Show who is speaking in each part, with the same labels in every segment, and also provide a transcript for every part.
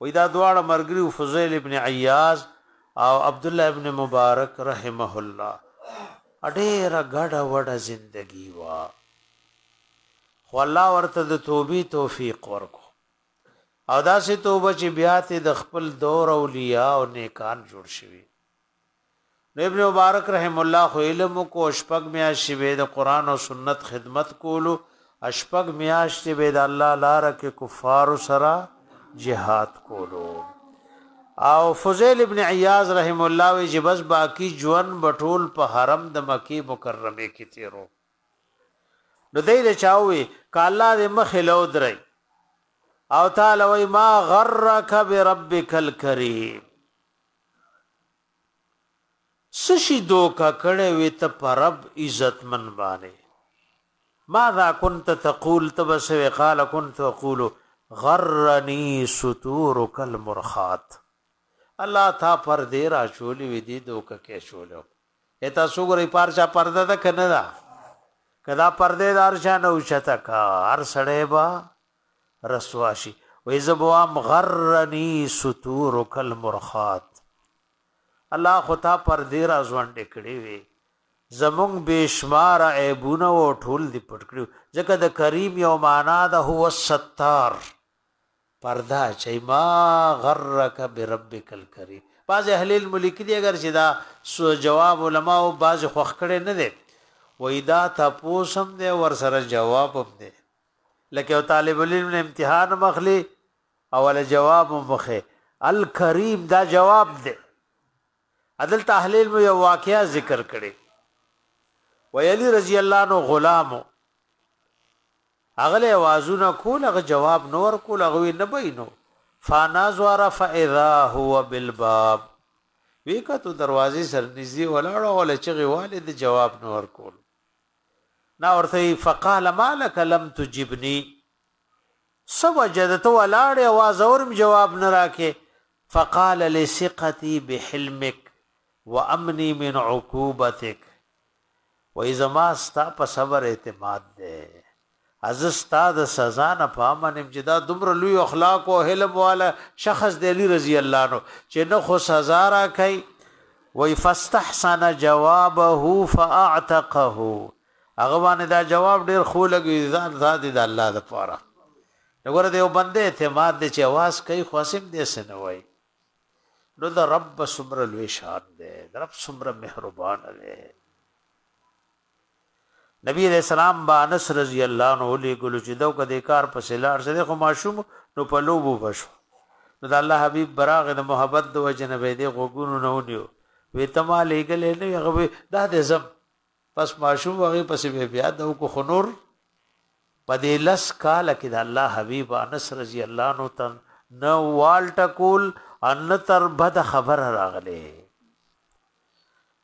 Speaker 1: وایي دا دواړه مرګري وو فضیل ابن عیاض او عبدالله ابن مبارک رحمه الله ډېره ګډه وډه زندگی وه خو الله ورته د توبې توفیق ورکو او داسې توبه چې بیا ته د خپل دور اولیاء او نیکان جوړ شوي نو ابن مبارک رحم الله خو علم کو شپږ میاشتې به د قران او سنت خدمت کولو شپږ میاشتې به د الله لار کې کفار سره جهاد کولو او فضیل ابن عیاض رحم الله وی چې بس باقی جون بټول په حرم د مکی مکرمه کې تیرو نو دای له چاوي کاله د مخ له درې او تعالی وی ما غرک بربک الکریم سشي دوکه کړې وي ته پرب عزت من باندې ماذا كنت تقول تبسو قال كنت اقول غرني ستورك المرخات الله تا پر دې را چولې وي دې دوکه کې چولو اته سوګري پارچا پرده ده کنه دا کدا پرده دار شان او شتکا هر سړې با رسوا شي وې زه به وام غرني ستورک المرخات الله خو تا پر دې را ځوانډې کړې وي زمونږ بشمار عیبونه او ټول دی پټ کړو ځکه د کریم یو معنا ده هو الستار پردا چې ما غرک بربک الکریم بعض اهل الملک دی اگر چې دا سو جواب علما او بعض خوخ کړي نه دي وای دا تاسو هم دی ور سره جواب هم دی لکه یو طالب العلم نه امتحان هم اخلي او له جواب هم مخه الکریم دا جواب دی عدل تحلیل مو یو واقعیا ذکر کړي ویلی رضی الله عنه غلامو اغله وازونه کول هغه جواب نور کول هغه نه بینو فنازور فاذا هو بالباب وکتو دروازې سر نږدې ولاړو ول چې غواله د جواب نور کول نه ورته وي فقال ما لک لم تجبني څه وجه ده ته ولاړ یې اواز اورم جواب نه راکې فقال لثقتي بحلمک وامني من عقوبتک وای زما ستا په صبر اعتماد ده زه ستا د سزا نه په امن یم چې دا دومره لوی اخلاق او حلم والا شخص دی علی رضی الله نو چې نه خو سزا را کوي وای فاستحسن جوابه فاعتقه هغه باندې دا جواب ډیر خو لګی ځان ذات د الله د پاره وګوره دیو بنده اعتماد دی چې आवाज کوي خواسم دې سن وای نو د رب سمر لوی شان دی د رب سمر مهربان دی نبی علیه السلام به انس رضی الله عنه ولېږلو چې دو که دې کار پسې لاړ شه دی خو ماشوم نو په لوبو به شو نو د الله حبیب به راغی د محبت د وجې نه به یې دی غوږونو نه ونیو وی ته ما لېږلی نه یې هغه به دا دی ځم پس ماشوم هغې پسې به بیا د وکړو خو نور په دې لس کاله کې د الله حبیب انس رضی الله عنه ته نه وال ټکول ان تر بد خبره راغله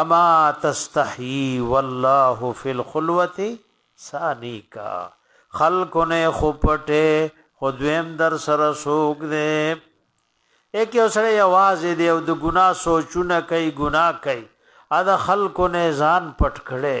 Speaker 1: اما تستحی والله فی الخلوة ثانیک خلکو نه خو پټه خو دویم در سره سوګ دی یک یو سره یواز دی او د ګنا سوچونه کوي ګنا کوي ا د خلکو نه ځان پټ کړي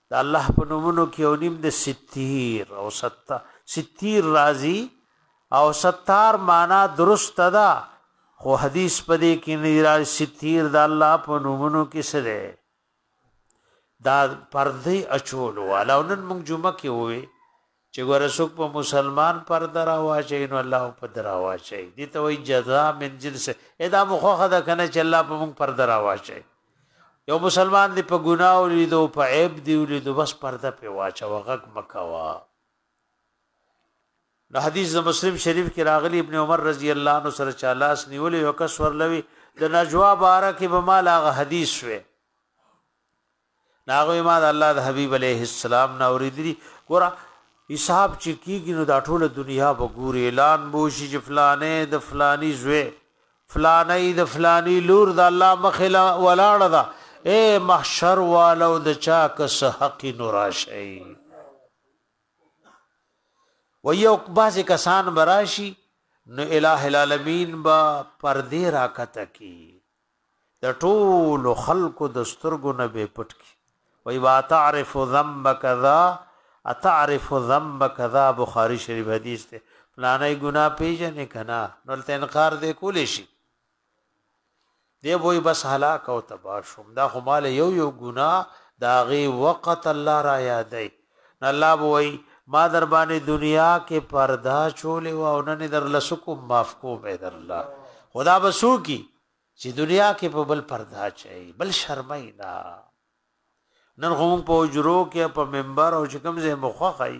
Speaker 1: د الله په نومونو کې او نیم د ستیر او ست ستیر راضی او ستار معنا درست ده خو حدیث پدې کې نه راځي ستیر د الله په نومونو کې څه ده دا پردې اچول والا نن موږ جمعه کې وې چی ګوره څوک په مسلمان پرده راواچوی نو الله هم پرده راواچوی دی ته وای جزا من جنس ای دا مو خوخه ده کنه چې الله په موږ پرده راواچوی یو مسلمان دی په ګناه ولیدو په عیب دی ولیدو بس پرده په واچو غک مکوا نو حدیث د مسلم شریف کې راغلی ابن عمر رضی الله عنه سره چا لاس نیولې یو کس ورلوي د نجوا باره کې به مال هغه حدیث وي نو هغه وی ما د الله د حبیب علیه السلام نه اوریدلی ګوره حساب چې کیږي نو دا ټوله دنیا به ګوري اعلان بوشي چې فلانه د فلانی زوی فلانه د فلانی لور د الله مخله ولاړه ده اے محشر والو د چا کس حق نوراشي و یو بعضی کسان براشي نو الٰه العالمین با پردې راکته کی د ټولو خلکو د سترګو نه به پټ کی وای وا تعرف ذنب کذا اتعرف ذنب کذا بخاری شریف حدیث ته پلانې ګنا پیژنې کنا نو ته انکار دې کولې شي دی وای بس هلاک او تباہ شوم دا خو مال یو یو ګنا دا غي وقت الله را یادای نو الله به وایي، ما در باندې دنیا کې پرده اچولې وه او نن یې درله څه کوم؟ معاف کوم یې درله. خو دا به څوک وي چې دنیا کې په بل پرده اچوي، بل شرموي نه. نن خو موږ په حجرو کې په منبر او چې کوم ځای مو خوښوي